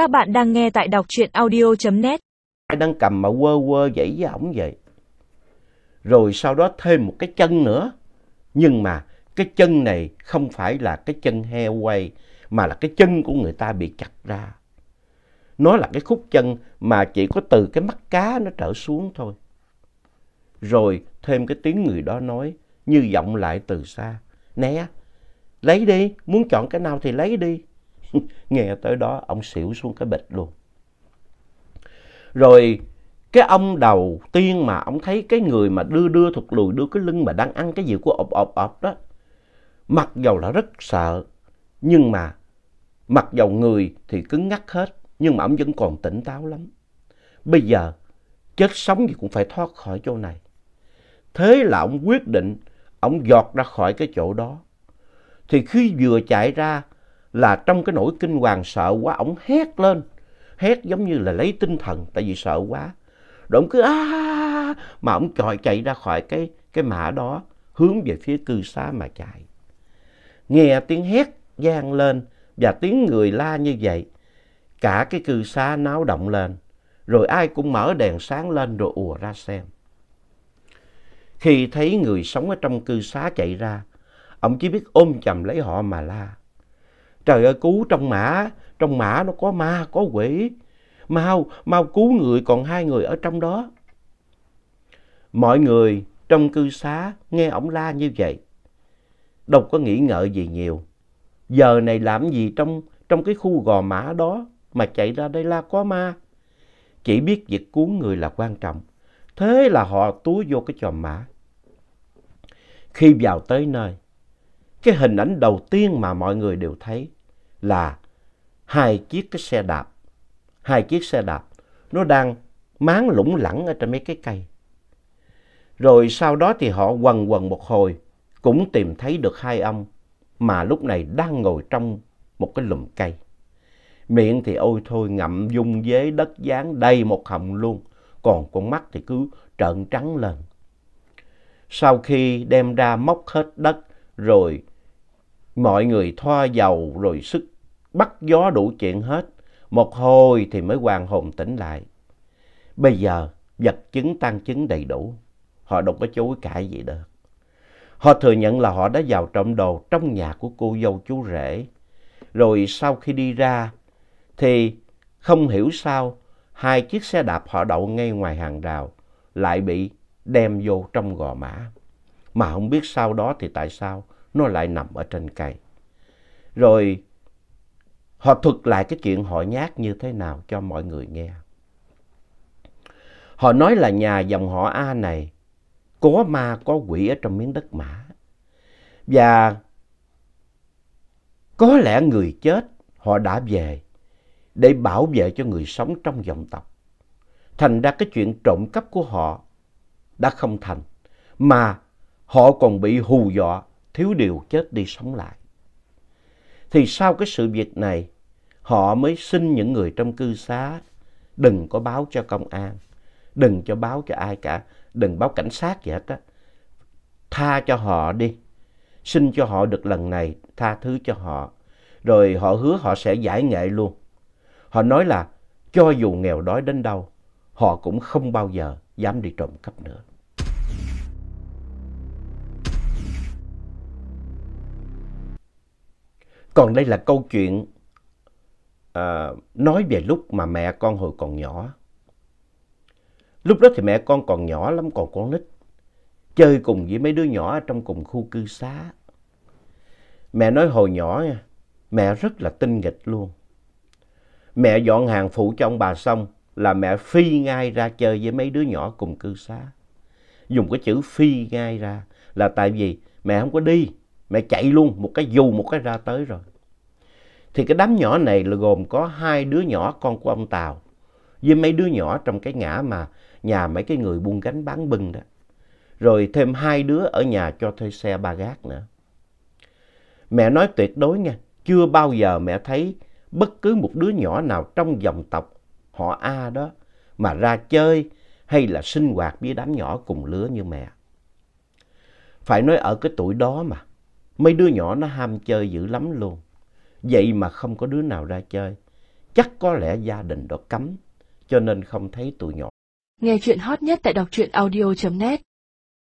Các bạn đang nghe tại đọc truyện audio.net. đang cầm mà quơ quơ dãy với ổng vậy. Rồi sau đó thêm một cái chân nữa. Nhưng mà cái chân này không phải là cái chân heo quay, mà là cái chân của người ta bị chặt ra. Nó là cái khúc chân mà chỉ có từ cái mắt cá nó trở xuống thôi. Rồi thêm cái tiếng người đó nói như vọng lại từ xa. Nè, lấy đi, muốn chọn cái nào thì lấy đi. Nghe tới đó, ông xỉu xuống cái bịch luôn. Rồi cái ông đầu tiên mà ông thấy cái người mà đưa đưa thụt lùi đưa cái lưng mà đang ăn cái gì của ộp ộp ộp đó. Mặc dầu là rất sợ, nhưng mà mặc dầu người thì cứng ngắc hết, nhưng mà ông vẫn còn tỉnh táo lắm. Bây giờ chết sống gì cũng phải thoát khỏi chỗ này. Thế là ông quyết định, ông giọt ra khỏi cái chỗ đó. Thì khi vừa chạy ra là trong cái nỗi kinh hoàng sợ quá, ổng hét lên. Hét giống như là lấy tinh thần, tại vì sợ quá. Rồi ổng cứ a mà ổng chọi chạy ra khỏi cái, cái mã đó, hướng về phía cư xá mà chạy. Nghe tiếng hét vang lên và tiếng người la như vậy, cả cái cư xá náo động lên. Rồi ai cũng mở đèn sáng lên rồi ùa ra xem. Khi thấy người sống ở trong cư xá chạy ra, ông chỉ biết ôm chầm lấy họ mà la. Trời ơi cứu trong mã, trong mã nó có ma, có quỷ. Mau, mau cứu người còn hai người ở trong đó. Mọi người trong cư xá nghe ổng la như vậy. Đâu có nghĩ ngợi gì nhiều. Giờ này làm gì trong, trong cái khu gò mã đó mà chạy ra đây la có ma. Chỉ biết việc cứu người là quan trọng. Thế là họ túi vô cái chòm mã. Khi vào tới nơi, cái hình ảnh đầu tiên mà mọi người đều thấy là hai chiếc cái xe đạp. Hai chiếc xe đạp nó đang máng lủng lẳng ở trên mấy cái cây. Rồi sau đó thì họ quần quần một hồi cũng tìm thấy được hai ông mà lúc này đang ngồi trong một cái lùm cây. Miệng thì ôi thôi ngậm dung dế đất dán đầy một họng luôn, còn con mắt thì cứ trợn trắng lên. Sau khi đem ra móc hết đất rồi mọi người thoa dầu rồi sức bắt gió đủ chuyện hết. Một hồi thì mới hoàn hồn tỉnh lại. Bây giờ, vật chứng tăng chứng đầy đủ. Họ đâu có chối cãi gì được. Họ thừa nhận là họ đã vào trộm đồ trong nhà của cô dâu chú rể. Rồi sau khi đi ra, thì không hiểu sao, hai chiếc xe đạp họ đậu ngay ngoài hàng rào, lại bị đem vô trong gò mã. Mà không biết sau đó thì tại sao nó lại nằm ở trên cây. Rồi họ thuật lại cái chuyện họ nhát như thế nào cho mọi người nghe. Họ nói là nhà dòng họ A này có ma có quỷ ở trong miếng đất mã. Và có lẽ người chết họ đã về để bảo vệ cho người sống trong dòng tộc. Thành ra cái chuyện trộm cắp của họ đã không thành, mà họ còn bị hù dọa, thiếu điều chết đi sống lại. Thì sau cái sự việc này, họ mới xin những người trong cư xá đừng có báo cho công an, đừng cho báo cho ai cả, đừng báo cảnh sát gì hết á. Tha cho họ đi, xin cho họ được lần này, tha thứ cho họ. Rồi họ hứa họ sẽ giải nghệ luôn. Họ nói là cho dù nghèo đói đến đâu, họ cũng không bao giờ dám đi trộm cắp nữa. Còn đây là câu chuyện à, nói về lúc mà mẹ con hồi còn nhỏ. Lúc đó thì mẹ con còn nhỏ lắm, còn con nít. Chơi cùng với mấy đứa nhỏ ở trong cùng khu cư xá. Mẹ nói hồi nhỏ nha, mẹ rất là tinh nghịch luôn. Mẹ dọn hàng phụ cho ông bà xong là mẹ phi ngay ra chơi với mấy đứa nhỏ cùng cư xá. Dùng cái chữ phi ngay ra là tại vì mẹ không có đi. Mẹ chạy luôn, một cái dù một cái ra tới rồi. Thì cái đám nhỏ này là gồm có hai đứa nhỏ con của ông Tàu với mấy đứa nhỏ trong cái ngã mà nhà mấy cái người buôn gánh bán bưng đó. Rồi thêm hai đứa ở nhà cho thuê xe ba gác nữa. Mẹ nói tuyệt đối nha, chưa bao giờ mẹ thấy bất cứ một đứa nhỏ nào trong dòng tộc họ A đó mà ra chơi hay là sinh hoạt với đám nhỏ cùng lứa như mẹ. Phải nói ở cái tuổi đó mà, mấy đứa nhỏ nó ham chơi dữ lắm luôn. Vậy mà không có đứa nào ra chơi. chắc có lẽ gia đình đó cấm, cho nên không thấy tụi nhỏ. Nghe chuyện hot nhất tại đọc truyện audio.net